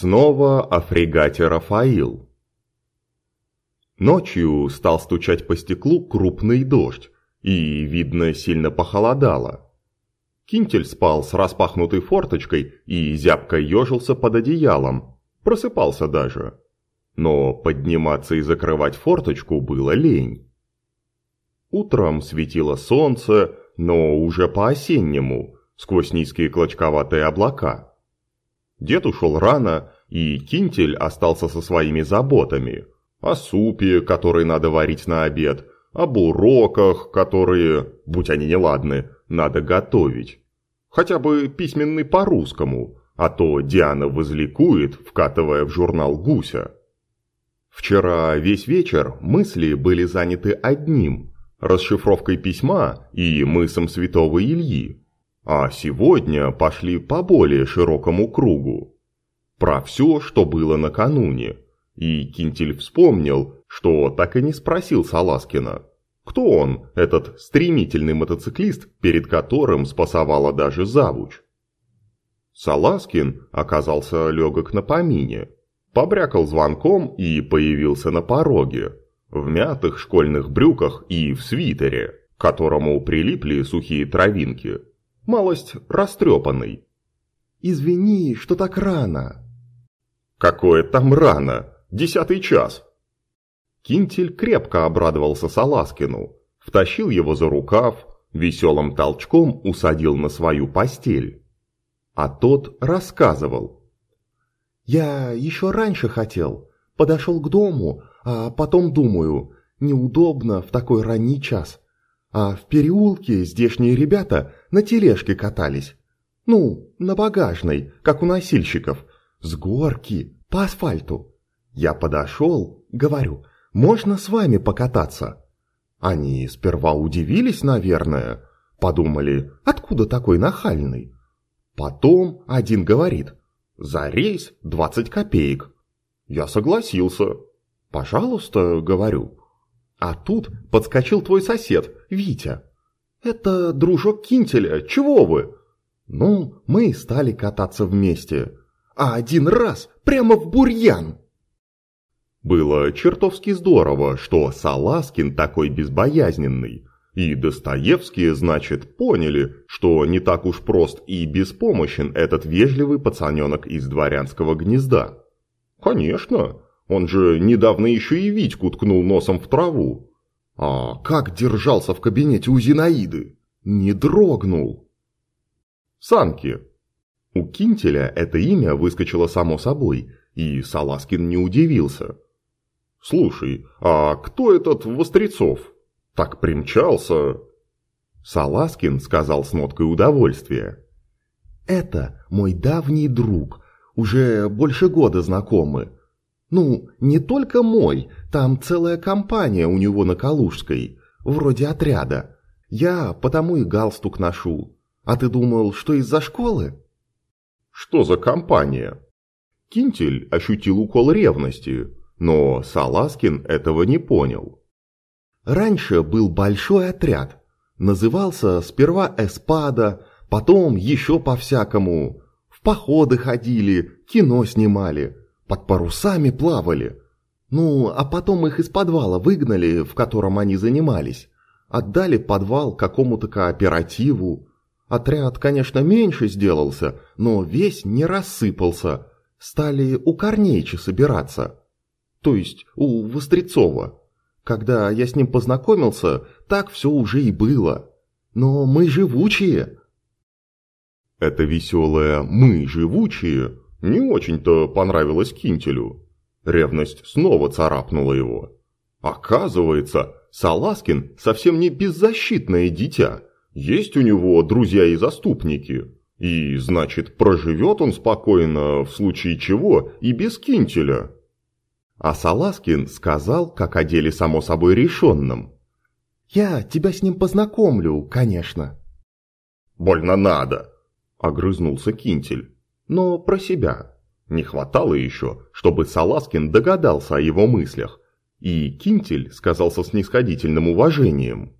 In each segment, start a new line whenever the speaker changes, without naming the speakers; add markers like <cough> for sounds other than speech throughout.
Снова о фрегате «Рафаил». Ночью стал стучать по стеклу крупный дождь, и, видно, сильно похолодало. Кинтель спал с распахнутой форточкой и зябко ежился под одеялом, просыпался даже. Но подниматься и закрывать форточку было лень. Утром светило солнце, но уже по-осеннему, сквозь низкие клочковатые облака. Дед ушел рано, и Кинтель остался со своими заботами. О супе, который надо варить на обед, об уроках, которые, будь они неладны, надо готовить. Хотя бы письменный по-русскому, а то Диана возликует, вкатывая в журнал гуся. Вчера весь вечер мысли были заняты одним – расшифровкой письма и мысом святого Ильи а сегодня пошли по более широкому кругу. Про все, что было накануне. И Кинтель вспомнил, что так и не спросил Саласкина. Кто он, этот стремительный мотоциклист, перед которым спасовала даже завуч? Саласкин оказался легок на помине. Побрякал звонком и появился на пороге. В мятых школьных брюках и в свитере, к которому прилипли сухие травинки малость растрепанный.
«Извини, что так рано».
«Какое там рано? Десятый час». Кинтель крепко обрадовался Саласкину, втащил его за рукав, веселым толчком усадил на свою постель. А тот рассказывал.
«Я еще раньше хотел, подошел к дому, а потом думаю, неудобно в такой ранний час. А в переулке здешние ребята на тележке катались. Ну, на багажной, как у носильщиков. С горки, по асфальту. Я подошел, говорю, можно с вами покататься? Они сперва удивились, наверное. Подумали, откуда такой нахальный? Потом один говорит, за рейс 20 копеек. Я согласился. Пожалуйста, говорю. А тут подскочил твой сосед, Витя. Это дружок Кинтеля, чего вы? Ну, мы стали кататься вместе. А один раз прямо в бурьян.
Было чертовски здорово, что Саласкин такой безбоязненный. И Достоевские, значит, поняли, что не так уж прост и беспомощен этот вежливый пацаненок из дворянского гнезда. Конечно, он же недавно еще и Витьку ткнул носом в траву. А как держался в кабинете у Зинаиды? Не дрогнул. Санки. У Кинтеля это имя выскочило само собой, и Саласкин не удивился. «Слушай, а кто этот Вострецов? Так примчался?» Саласкин сказал с ноткой удовольствия.
«Это мой давний друг, уже больше года знакомы. Ну, не только мой, там целая компания у него на Калужской, вроде отряда. Я потому и галстук ношу. А ты думал, что из-за школы?
Что за компания? Кинтель ощутил укол ревности, но Саласкин этого не понял.
Раньше был большой отряд. Назывался сперва Эспада, потом еще по-всякому. В походы ходили, кино снимали под парусами плавали. Ну, а потом их из подвала выгнали, в котором они занимались. Отдали подвал какому-то кооперативу. Отряд, конечно, меньше сделался, но весь не рассыпался. Стали у Корнеича собираться. То есть у Вострецова. Когда я с ним познакомился, так все уже и было. Но мы живучие.
Это веселое «мы живучие» не очень-то понравилось Кинтелю. Ревность снова царапнула его. Оказывается, Саласкин совсем не беззащитное дитя. Есть у него друзья и заступники. И, значит, проживет он спокойно, в случае чего, и без Кинтеля. А Саласкин сказал, как о деле само собой решенном.
«Я тебя с ним познакомлю, конечно».
«Больно надо», — огрызнулся Кинтель но про себя. Не хватало еще, чтобы Саласкин догадался о его мыслях, и Кинтель сказал со снисходительным уважением.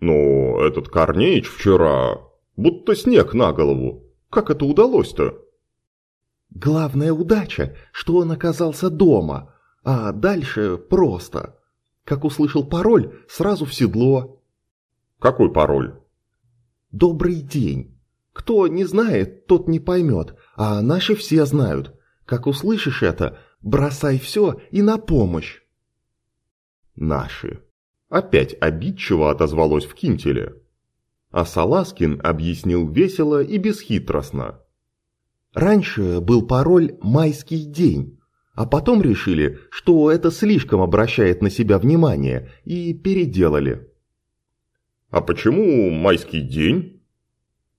«Но этот Корнеич вчера... будто снег на голову. Как это удалось-то?»
Главная удача, что он оказался дома, а дальше просто. Как услышал пароль, сразу в седло.
Какой пароль?
Добрый день. Кто не знает, тот не поймет, а наши все знают. Как услышишь это, бросай все и на помощь.
Наши. Опять обидчиво отозвалось в кинтеле. А Саласкин объяснил весело и бесхитростно.
Раньше был пароль «Майский день», а потом решили, что это слишком обращает на себя внимание, и переделали.
«А почему майский день?»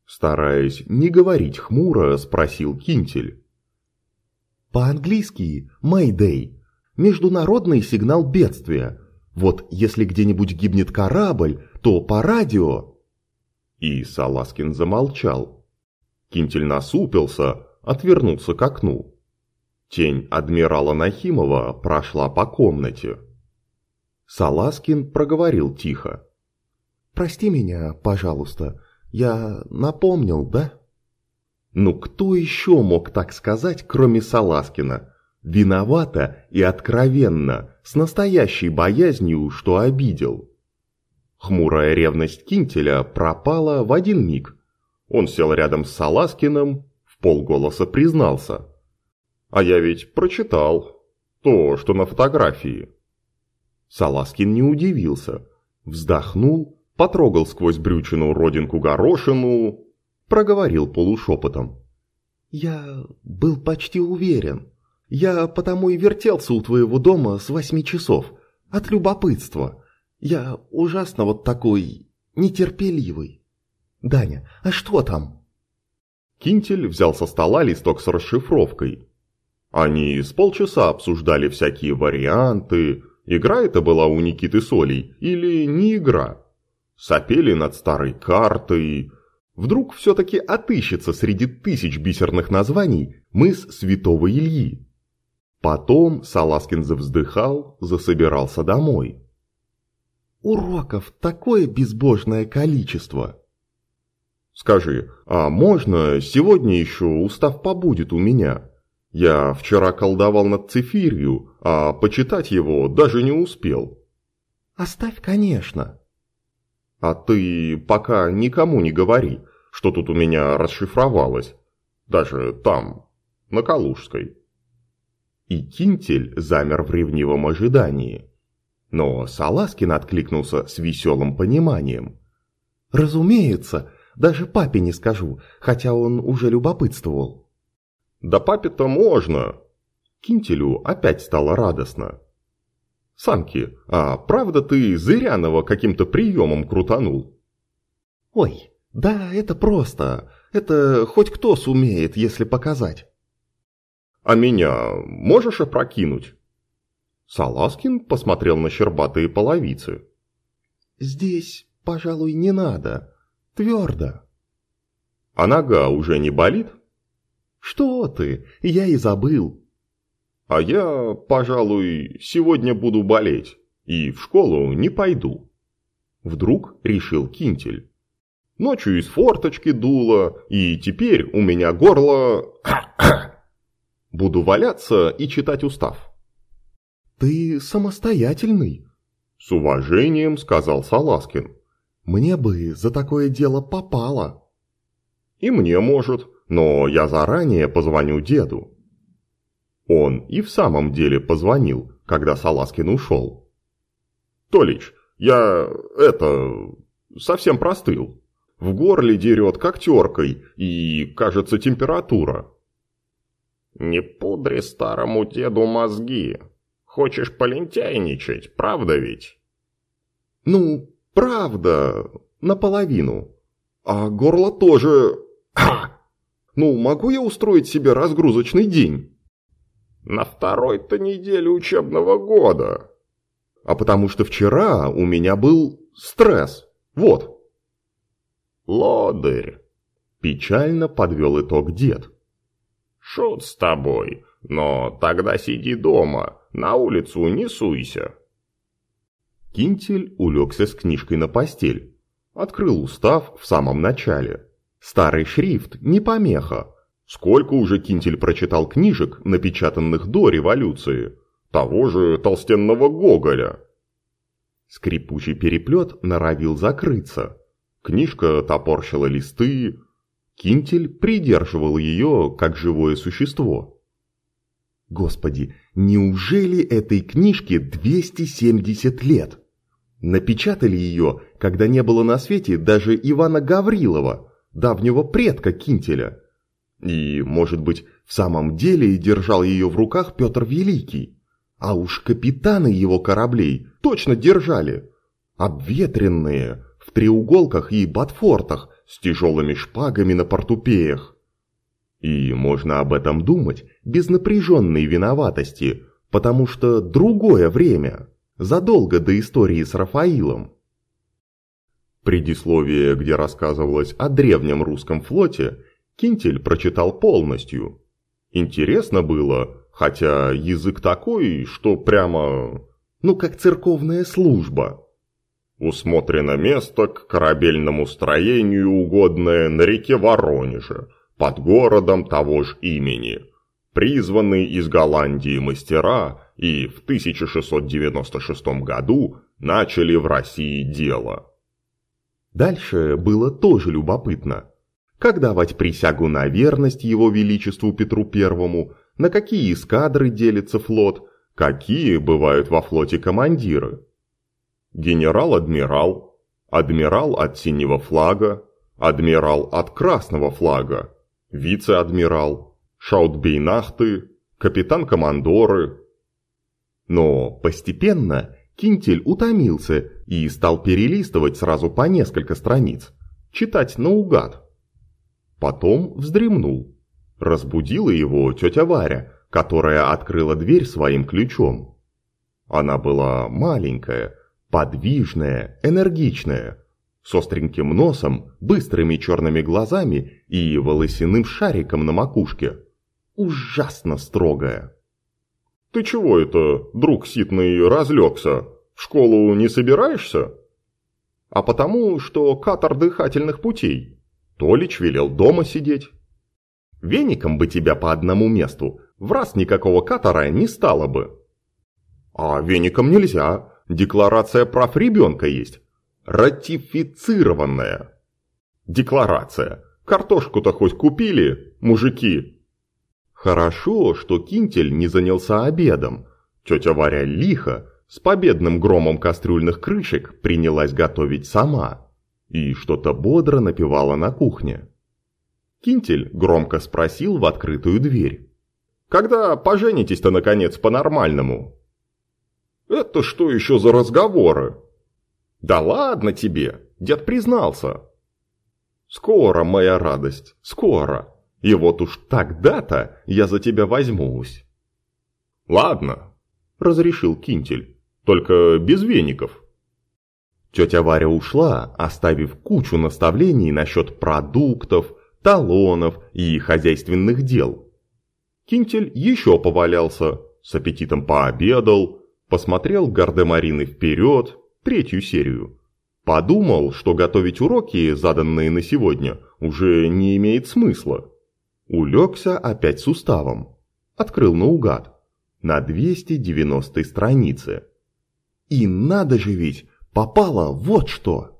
Стараясь не говорить хмуро, спросил Кинтель. По-английски «Мэйдэй» – международный сигнал бедствия. Вот если где-нибудь гибнет корабль, то по радио...
И Саласкин замолчал. Кинтель насупился, отвернулся к окну. Тень адмирала Нахимова прошла по комнате.
Саласкин проговорил тихо. «Прости меня, пожалуйста, я напомнил, да?» Ну кто еще мог так сказать, кроме Саласкина? Виновато и откровенно, с настоящей боязнью, что обидел. Хмурая ревность Кинтеля пропала в один миг. Он сел рядом с Саласкиным, в полголоса признался.
«А я ведь прочитал то, что на фотографии».
Саласкин не удивился, вздохнул, потрогал сквозь брючину родинку горошину, проговорил полушепотом. «Я был почти уверен. Я потому и вертелся у твоего дома с восьми часов. От любопытства. Я ужасно вот такой нетерпеливый. Даня, а что там?»
Кинтель взял со стола листок с расшифровкой. Они с полчаса обсуждали всякие варианты, игра это была у Никиты Солей или не игра. Сопели над старой картой, Вдруг все-таки отыщется среди тысяч бисерных названий мыс Святого Ильи. Потом Саласкин завздыхал, засобирался домой.
«Уроков такое безбожное количество!»
«Скажи, а можно сегодня еще устав побудет у меня? Я вчера колдовал над цифирью, а почитать его даже не успел».
«Оставь, конечно».
«А ты пока никому не говори, что тут у меня расшифровалось. Даже там, на Калужской. И Кинтель замер в ревнивом ожидании. Но Саласкин откликнулся с веселым пониманием.
«Разумеется, даже папе не скажу, хотя он уже любопытствовал».
«Да папе-то можно!» Кинтелю опять стало радостно. «Санки, а правда ты Зырянова каким-то приемом крутанул?»
«Ой, да, это просто. Это хоть кто сумеет, если показать.
А меня можешь опрокинуть? Саласкин посмотрел на щербатые половицы.
Здесь, пожалуй, не надо. Твердо.
А нога уже не болит?
Что ты, я и забыл.
А я, пожалуй, сегодня буду болеть и в школу не пойду. Вдруг решил Кинтель. Ночью из форточки дуло, и теперь у меня горло... <coughs> Буду валяться и читать устав.
«Ты самостоятельный», —
с уважением сказал Саласкин.
«Мне бы за такое дело попало».
«И мне может, но я заранее позвоню деду». Он и в самом деле позвонил, когда Саласкин ушел. «Толич, я... это... совсем простыл». В горле дерет, как теркой, и, кажется, температура.
Не пудри старому деду мозги. Хочешь полентяйничать, правда ведь?
Ну, правда, наполовину. А горло тоже... Ну, могу я устроить себе разгрузочный день?
На второй-то неделе учебного года.
А потому что вчера у меня был стресс. Вот.
«Лодырь!»
– печально подвел итог дед.
«Шут с тобой, но тогда сиди дома, на улицу не суйся».
Кинтель улегся с книжкой на постель. Открыл устав в самом начале. Старый шрифт не помеха. Сколько уже Кинтель прочитал книжек, напечатанных до революции? Того же толстенного Гоголя. Скрипучий переплет норовил закрыться. Книжка топорщила листы. Кинтель придерживал ее, как живое существо. Господи, неужели этой книжке 270 лет? Напечатали ее, когда не было на свете даже Ивана Гаврилова, давнего предка Кинтеля. И, может быть, в самом деле держал ее в руках Петр Великий. А уж капитаны его кораблей точно держали. Обветренные, в треуголках и ботфортах, с тяжелыми шпагами на портупеях. И можно об этом думать без напряженной виноватости, потому что другое время, задолго до истории с Рафаилом. Предисловие, где рассказывалось о древнем русском флоте, Кинтель прочитал полностью. Интересно было, хотя язык такой, что прямо... Ну, как церковная служба. Усмотрено место к корабельному строению, угодное на реке Воронеже, под городом того же имени. Призванные из Голландии мастера и в 1696 году начали в России дело. Дальше было тоже любопытно как давать присягу на верность его величеству Петру Первому, на какие эскадры делится флот, какие бывают во флоте командиры. Генерал-адмирал, адмирал от синего флага, адмирал от красного флага, вице-адмирал, шаутбейнахты, капитан-командоры. Но постепенно Кинтель утомился и стал перелистывать сразу по несколько страниц, читать наугад. Потом вздремнул. Разбудила его тетя Варя, которая открыла дверь своим ключом. Она была маленькая, подвижная, энергичная, с остреньким носом, быстрыми черными глазами и волосяным шариком на макушке. Ужасно строгая. «Ты чего это, друг ситный, разлегся? В школу не собираешься?» «А потому, что катар дыхательных путей», Толич велел дома сидеть. Веником бы тебя по одному месту, в раз никакого катара не стало бы. А веником нельзя, декларация прав ребенка есть. Ратифицированная. Декларация. Картошку-то хоть купили, мужики? Хорошо, что Кинтель не занялся обедом. Тетя Варя лихо, с победным громом кастрюльных крышек, принялась готовить сама и что-то бодро напевала на кухне. Кинтель громко спросил в открытую дверь. «Когда поженитесь-то, наконец, по-нормальному?» «Это что еще за разговоры?» «Да ладно тебе, дед признался». «Скоро, моя радость, скоро. И вот уж тогда-то я за тебя возьмусь». «Ладно», – разрешил Кинтель, – «только без веников». Тетя Варя ушла, оставив кучу наставлений насчет продуктов, талонов и хозяйственных дел. Кинтель еще повалялся, с аппетитом пообедал, посмотрел Гардемарины вперед, третью серию. Подумал, что готовить уроки, заданные на сегодня, уже не имеет смысла. Улегся опять с уставом. Открыл наугад. На 290 странице. И надо же ведь, попало вот что.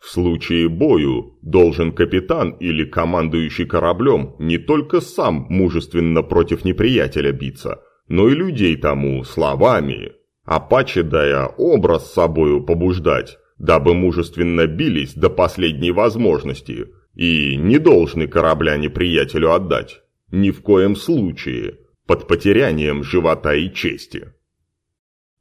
В случае бою должен капитан или командующий кораблем не только сам мужественно против неприятеля биться, но и людей тому словами, а паче дая образ собою побуждать, дабы мужественно бились до последней возможности и не должны корабля неприятелю отдать, ни в коем случае, под потерянием живота и чести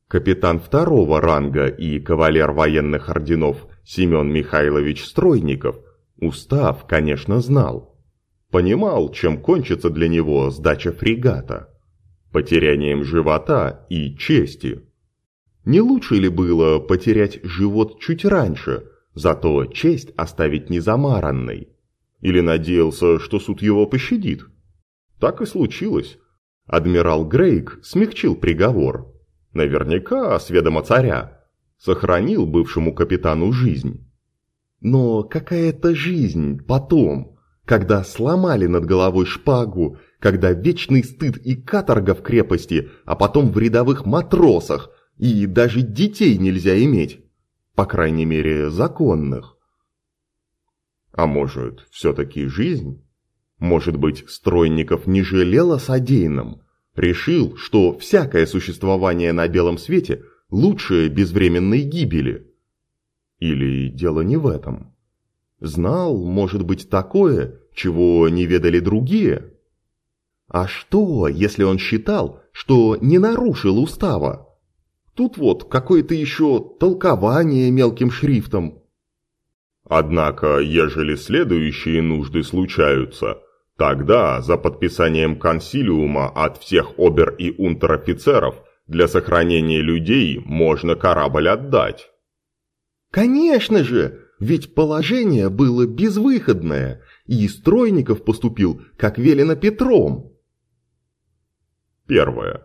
капитан второго ранга и кавалер военных орденов Семен Михайлович Стройников устав, конечно, знал. Понимал, чем кончится для него сдача фрегата. Потерянием живота и чести. Не лучше ли было потерять живот чуть раньше, зато честь оставить незамаранной? Или надеялся, что суд его пощадит? Так и случилось. Адмирал Грейк смягчил приговор, Наверняка, с ведома царя, сохранил бывшему капитану жизнь. Но какая-то жизнь потом,
когда сломали над головой шпагу, когда вечный стыд и каторга в крепости, а потом в рядовых матросах, и даже детей нельзя иметь, по крайней мере законных. А может, все-таки жизнь? Может быть, Стройников не жалел о содеянном? Решил, что всякое существование на белом свете лучше безвременной гибели? Или дело не в этом? Знал, может быть, такое, чего не ведали другие? А что, если он считал, что не нарушил устава? Тут вот какое-то еще толкование мелким шрифтом.
Однако, ежели следующие нужды случаются, тогда за подписанием консилиума от всех обер- и унтер-офицеров для сохранения людей можно корабль отдать.
Конечно же, ведь положение было безвыходное, и Стройников поступил, как велено Петром.
Первое.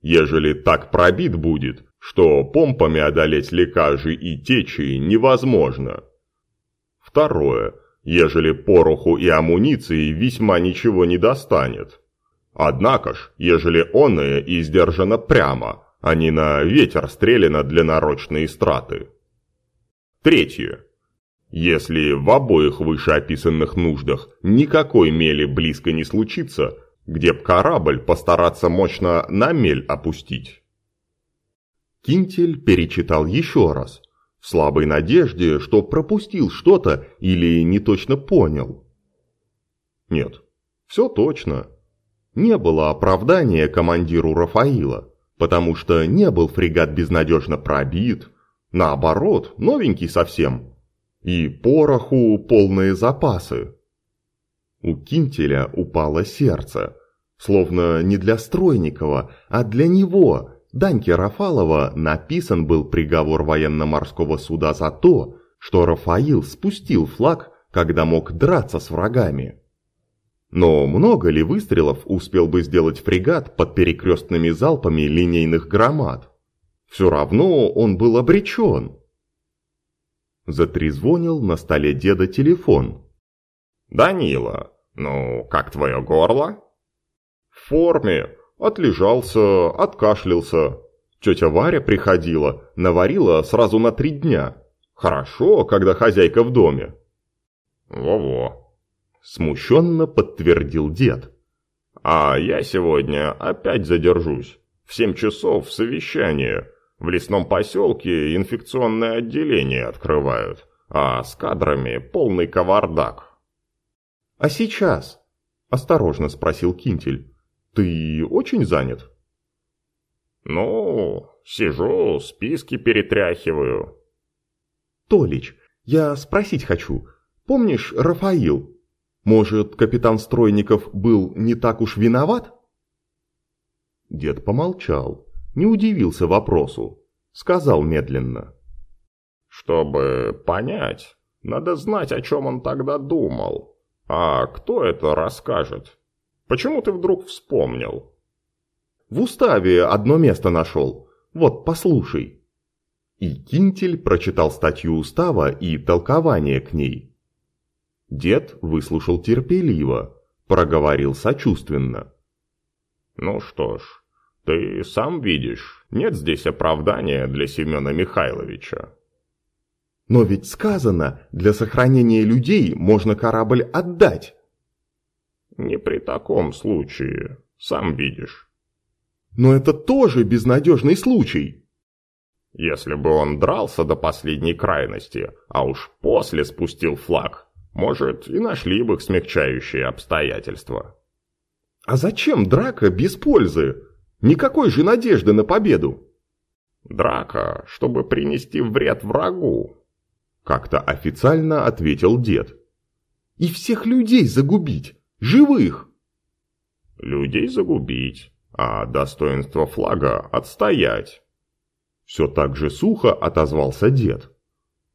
Ежели так пробит будет, что помпами одолеть лекажи и течи невозможно. Второе. Ежели пороху и амуниции весьма ничего не достанет. Однако ж, ежели оное издержано прямо, а не на ветер стреляно для нарочной страты. Третье. Если в обоих вышеописанных нуждах никакой мели близко не случится, где б корабль постараться мощно на мель опустить.
Кинтель перечитал еще раз, в слабой надежде, что пропустил что-то или не точно понял. Нет, все точно. Не было оправдания командиру Рафаила, потому что не был фрегат безнадежно пробит, наоборот, новенький совсем, и пороху полные запасы. У Кинтеля упало сердце, словно не для Стройникова, а для него, Даньки Рафалова, написан был приговор военно-морского суда за то, что Рафаил спустил флаг, когда мог драться с врагами. Но много ли выстрелов успел бы сделать фрегат под перекрестными залпами линейных громад? Все равно он был обречен. Затрезвонил на столе деда телефон.
«Данила, ну, как твое горло?»
«В форме. Отлежался, откашлялся. Тетя Варя приходила, наварила сразу на три дня. Хорошо, когда хозяйка в доме».
«Во-во», –
смущенно подтвердил дед.
«А я сегодня опять задержусь. В семь часов совещание. В лесном поселке инфекционное отделение открывают, а с кадрами полный кавардак.
«А сейчас?» – осторожно спросил Кинтель. «Ты очень занят?»
«Ну, сижу, списки перетряхиваю».
«Толич, я спросить хочу. Помнишь Рафаил? Может, капитан Стройников был не так уж виноват?» Дед помолчал не удивился вопросу, сказал медленно.
«Чтобы понять, надо знать, о чем он тогда думал. А кто это расскажет? Почему ты вдруг вспомнил?»
«В уставе одно место нашел. Вот, послушай». И Кинтель прочитал статью устава и толкование к ней. Дед выслушал терпеливо, проговорил сочувственно.
«Ну что ж, ты сам видишь, нет здесь оправдания для Семена Михайловича.
Но ведь сказано, для сохранения людей можно корабль отдать.
Не при таком случае, сам видишь.
Но это тоже безнадежный случай.
Если бы он дрался до последней крайности, а уж после спустил флаг, может, и нашли бы смягчающие обстоятельства.
А зачем драка без пользы? Никакой же надежды на победу.
Драка, чтобы принести вред врагу.
Как-то официально ответил дед. И всех людей загубить, живых.
Людей загубить, а достоинство флага отстоять.
Все так же сухо отозвался дед.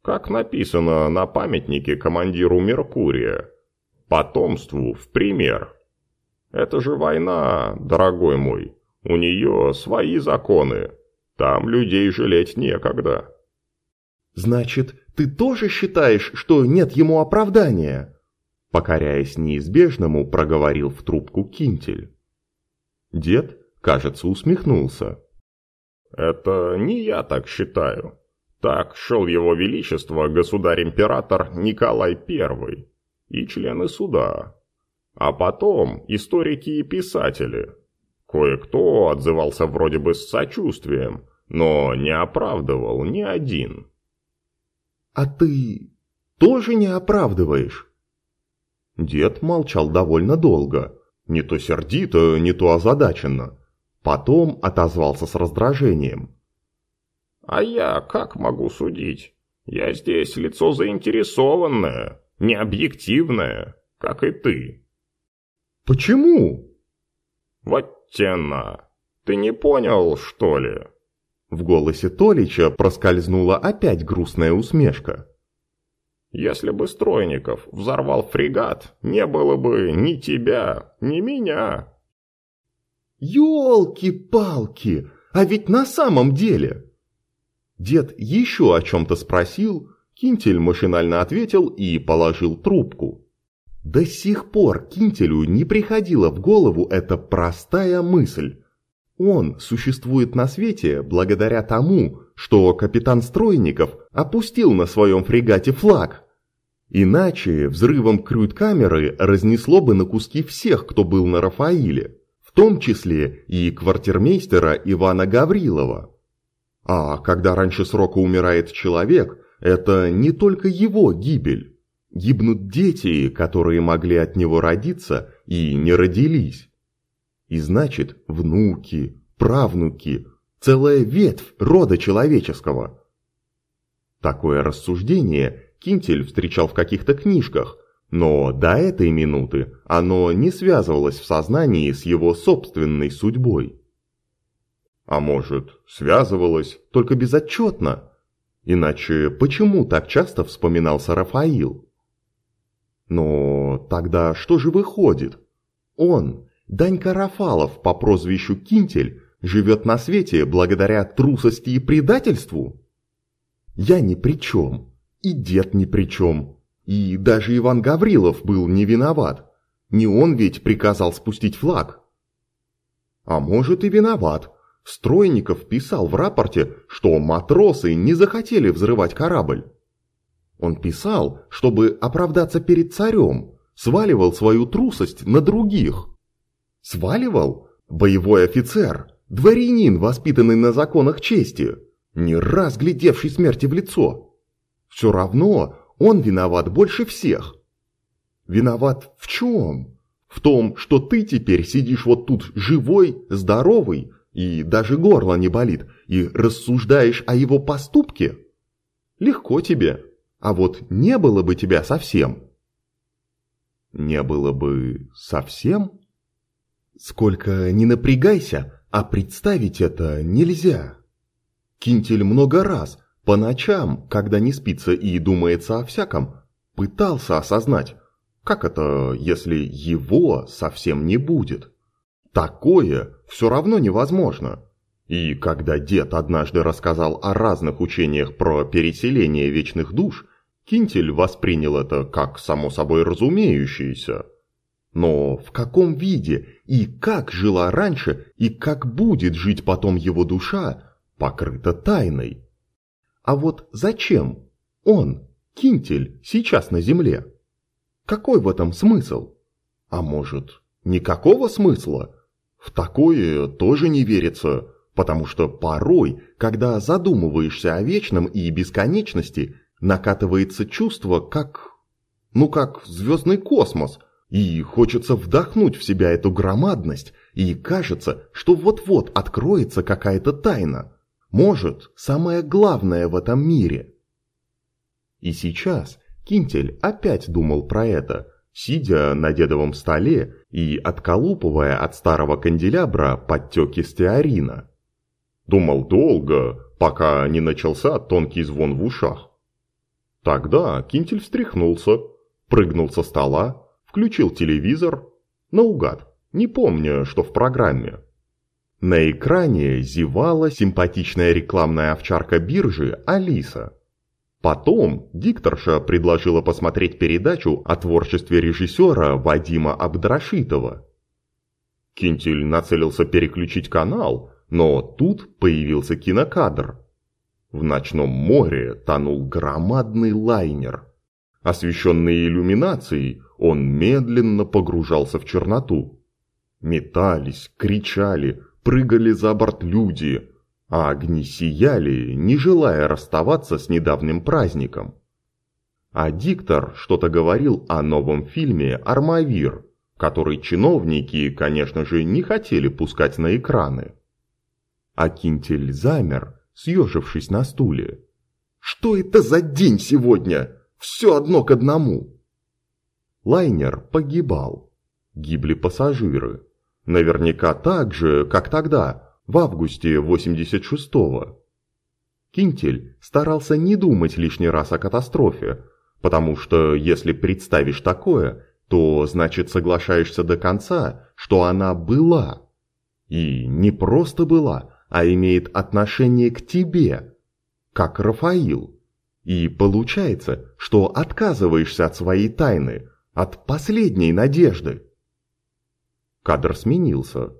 Как написано на памятнике командиру Меркурия. Потомству в пример. Это же война, дорогой мой. У нее свои законы. Там людей жалеть некогда.
Значит, ты тоже считаешь, что нет ему оправдания?
Покоряясь неизбежному, проговорил в трубку Кинтель. Дед, кажется, усмехнулся.
«Это не я так считаю. Так шел его величество государь-император Николай I и члены суда. А потом историки и писатели. Кое-кто отзывался вроде бы с сочувствием, но не оправдывал ни один.
«А ты тоже не оправдываешь?»
Дед молчал довольно долго, не то сердито, не то озадаченно. Потом отозвался с раздражением.
«А я как могу судить? Я здесь лицо заинтересованное, необъективное, как и ты».
«Почему?»
«Вот тена. Ты не понял, что ли?»
В голосе Толича проскользнула опять грустная усмешка.
«Если бы Стройников взорвал фрегат, не было бы ни тебя, ни меня».
«Елки-палки! А ведь на самом деле...»
Дед еще о чем-то спросил, Кинтель машинально ответил и положил трубку. До сих пор Кинтелю не приходила в голову эта простая мысль. Он существует на свете благодаря тому, что капитан Стройников опустил на своем фрегате флаг. Иначе взрывом крют-камеры разнесло бы на куски всех, кто был на Рафаиле, в том числе и квартирмейстера Ивана Гаврилова. А когда раньше срока умирает человек, это не только его гибель. Гибнут дети, которые могли от него родиться и не родились. И значит, внуки, правнуки, целая ветвь рода человеческого. Такое рассуждение Кинтель встречал в каких-то книжках, но до этой минуты оно не связывалось в сознании с его собственной судьбой. А может, связывалось, только безотчетно? Иначе почему так часто вспоминался Рафаил? Но тогда что же выходит? Он, Данька Рафалов по прозвищу Кинтель, живет на свете благодаря трусости и предательству? Я ни при чем, и дед ни при чем, и даже Иван Гаврилов был не виноват. Не он ведь приказал спустить флаг. А может и виноват, Стройников писал в рапорте, что матросы не захотели взрывать корабль. Он писал, чтобы оправдаться перед царем, сваливал свою трусость на других. Сваливал? Боевой офицер, дворянин, воспитанный на законах чести, не раз глядевший смерти в лицо. Все равно он виноват больше всех. Виноват в чем? В том, что ты теперь сидишь вот тут живой, здоровый, и даже горло не болит, и рассуждаешь о его поступке? Легко тебе, а вот не было бы тебя совсем. Не было бы совсем? Сколько не напрягайся, а представить это нельзя. Кинтель много раз, по ночам, когда не спится и думается о всяком, пытался осознать, как это, если его совсем не будет. Такое все равно невозможно. И когда дед однажды рассказал о разных учениях про переселение вечных душ, Кинтель воспринял это как само собой разумеющееся. Но в каком виде и как жила раньше и как будет жить потом его душа, покрыто тайной. А вот зачем он, Кинтель, сейчас на земле? Какой в этом смысл? А может, никакого смысла? В такое тоже не верится, потому что порой, когда задумываешься о вечном и бесконечности, накатывается чувство, как... ну как звездный космос, и хочется вдохнуть в себя эту громадность, и кажется, что вот-вот откроется какая-то тайна. Может, самое главное в этом мире. И сейчас Кинтель опять думал про это, сидя на дедовом столе и отколупывая от старого канделябра подтеки стеарина. Думал долго, пока не начался тонкий звон в ушах. Тогда Кинтель встряхнулся, прыгнул со стола, включил телевизор, наугад, не помня, что в программе. На экране зевала симпатичная рекламная овчарка биржи Алиса. Потом дикторша предложила посмотреть передачу о творчестве режиссера Вадима Абдрашитова. Кинтель нацелился переключить канал, но тут появился кинокадр. В ночном море тонул громадный лайнер. Освещенный иллюминацией, он медленно погружался в черноту. Метались, кричали, прыгали за борт люди, а огни сияли, не желая расставаться с недавним праздником. А диктор что-то говорил о новом фильме «Армавир», который чиновники, конечно же, не хотели пускать на экраны. А Кинтель замер, съежившись на стуле. «Что это за день сегодня? Все одно к одному!» Лайнер погибал. Гибли пассажиры. Наверняка так же, как тогда, в августе 86-го. Кинтель старался не думать лишний раз о катастрофе, потому что если представишь такое, то значит соглашаешься до конца, что она была. И не просто была, а имеет отношение к тебе, как Рафаил. И получается, что отказываешься от своей тайны, от последней надежды. Кадр сменился.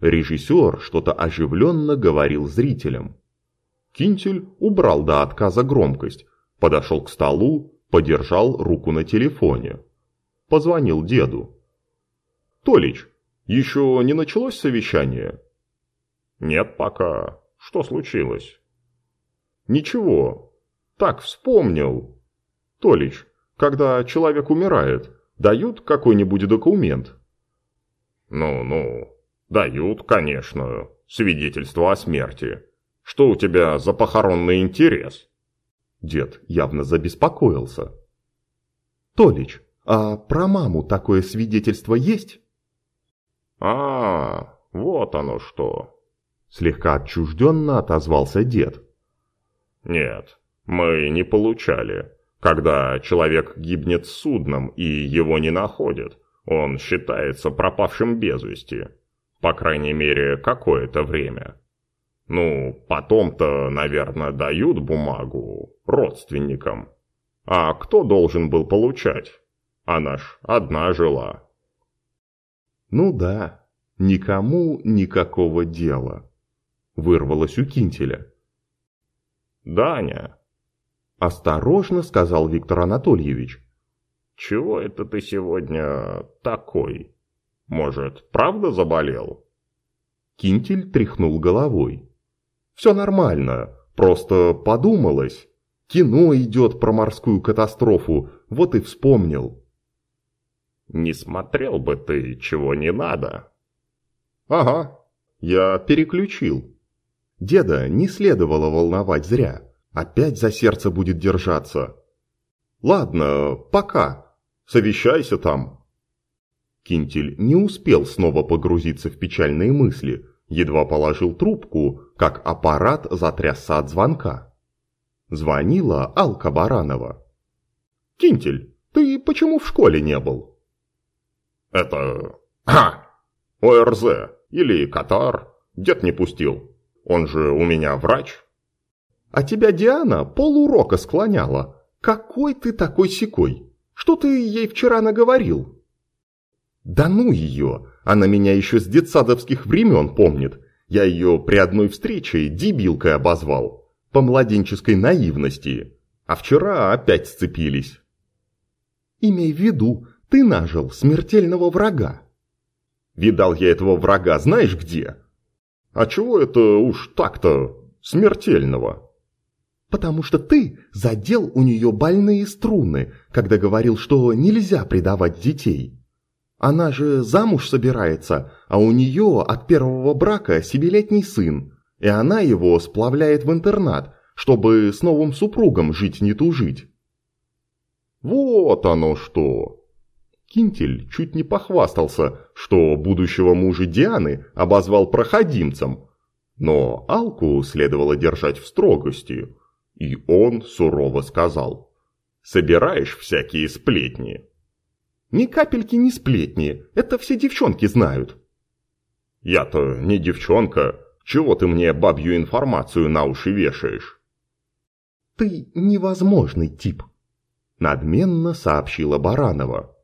Режиссер что-то оживленно говорил зрителям. Кинтель убрал до отказа громкость, подошел к столу, подержал руку на телефоне. Позвонил деду. «Толич, еще не началось совещание?»
«Нет пока. Что случилось?»
«Ничего. Так, вспомнил. Толич, когда человек умирает, дают какой-нибудь документ?»
«Ну-ну, дают, конечно, свидетельство о смерти. Что у тебя за похоронный интерес?»
Дед явно забеспокоился. «Толич, а про маму такое свидетельство есть?»
«А, вот оно что!»
Слегка отчужденно отозвался дед.
«Нет, мы не получали. Когда человек гибнет судном и его не находят, он считается пропавшим без вести. По крайней мере, какое-то время. Ну, потом-то, наверное, дают бумагу родственникам. А кто должен был получать? Она ж одна жила.
Ну да, никому никакого дела. Вырвалось у Кинтеля.
«Даня!»
Осторожно сказал Виктор Анатольевич.
«Чего это ты сегодня такой? Может, правда заболел?»
Кинтель тряхнул головой. «Все нормально, просто подумалось. Кино идет про морскую катастрофу, вот и вспомнил».
«Не смотрел бы ты, чего не надо».
«Ага, я переключил. Деда не следовало волновать зря, опять за сердце будет держаться. Ладно, пока». Совещайся там!» Кинтель не успел снова погрузиться в печальные мысли, едва положил трубку, как аппарат затрясся от звонка. Звонила Алка Баранова. «Кинтель, ты почему в школе не был?»
«Это... Ха! ОРЗ или Катар. Дед не пустил. Он же у меня врач».
«А тебя Диана полурока склоняла. Какой ты такой секой?» Что ты ей вчера наговорил?» «Да ну ее! Она меня еще с детсадовских времен помнит. Я ее при одной встрече дебилкой обозвал. По младенческой наивности. А вчера опять сцепились». «Имей в виду, ты нажил смертельного врага». «Видал я этого врага знаешь где?» «А чего это уж так-то смертельного?» Потому что ты задел у нее больные струны, когда говорил, что нельзя предавать детей. Она же замуж собирается, а у нее от первого брака семилетний сын, и она его сплавляет в интернат, чтобы с новым супругом жить не тужить. Вот оно что! Кинтель чуть не похвастался, что будущего мужа Дианы обозвал проходимцем, но Алку следовало держать в строгости – и он сурово сказал. «Собираешь всякие сплетни?» «Ни капельки не сплетни, это все девчонки знают». «Я-то не девчонка, чего ты мне бабью информацию на уши вешаешь?»
Ты невозможный тип», – надменно сообщила Баранова.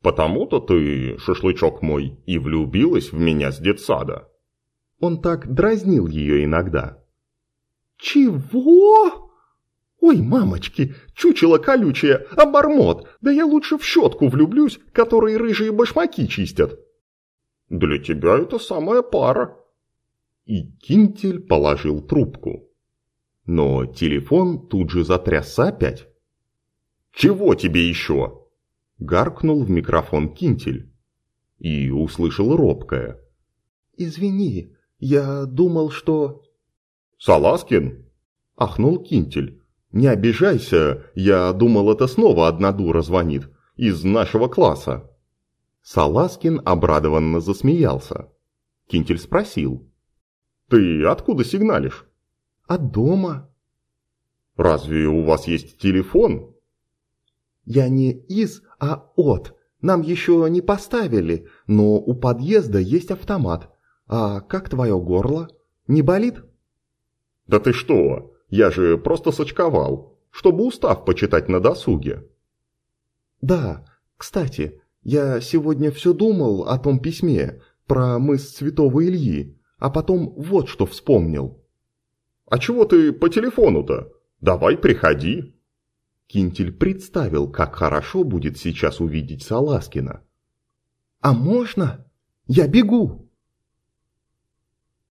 «Потому-то ты, шашлычок мой, и влюбилась в меня с детсада».
Он так дразнил ее иногда. «Чего?» «Ой, мамочки, чучело колючее, обормот, да я лучше в щетку влюблюсь, которые рыжие башмаки чистят».
«Для тебя это самая пара».
И Кинтель положил трубку. Но телефон тут же затрясся опять.
«Чего тебе еще?»
Гаркнул в микрофон Кинтель. И услышал робкое. «Извини, я думал, что...»
«Саласкин?»
Ахнул Кинтель. «Не обижайся, я думал, это снова одна дура звонит. Из нашего класса». Саласкин обрадованно засмеялся. Кинтель спросил.
«Ты откуда сигналишь?»
«От дома».
«Разве у вас есть телефон?»
«Я не из, а от. Нам еще не поставили, но у подъезда есть автомат. А как твое горло? Не болит?»
«Да ты что? Я же просто сочковал, чтобы устав почитать на досуге».
«Да, кстати, я сегодня все думал о том письме про мыс Святого Ильи, а потом вот что вспомнил».
«А чего ты по телефону-то? Давай приходи».
Кинтель представил, как хорошо будет сейчас увидеть Саласкина. «А можно? Я бегу!»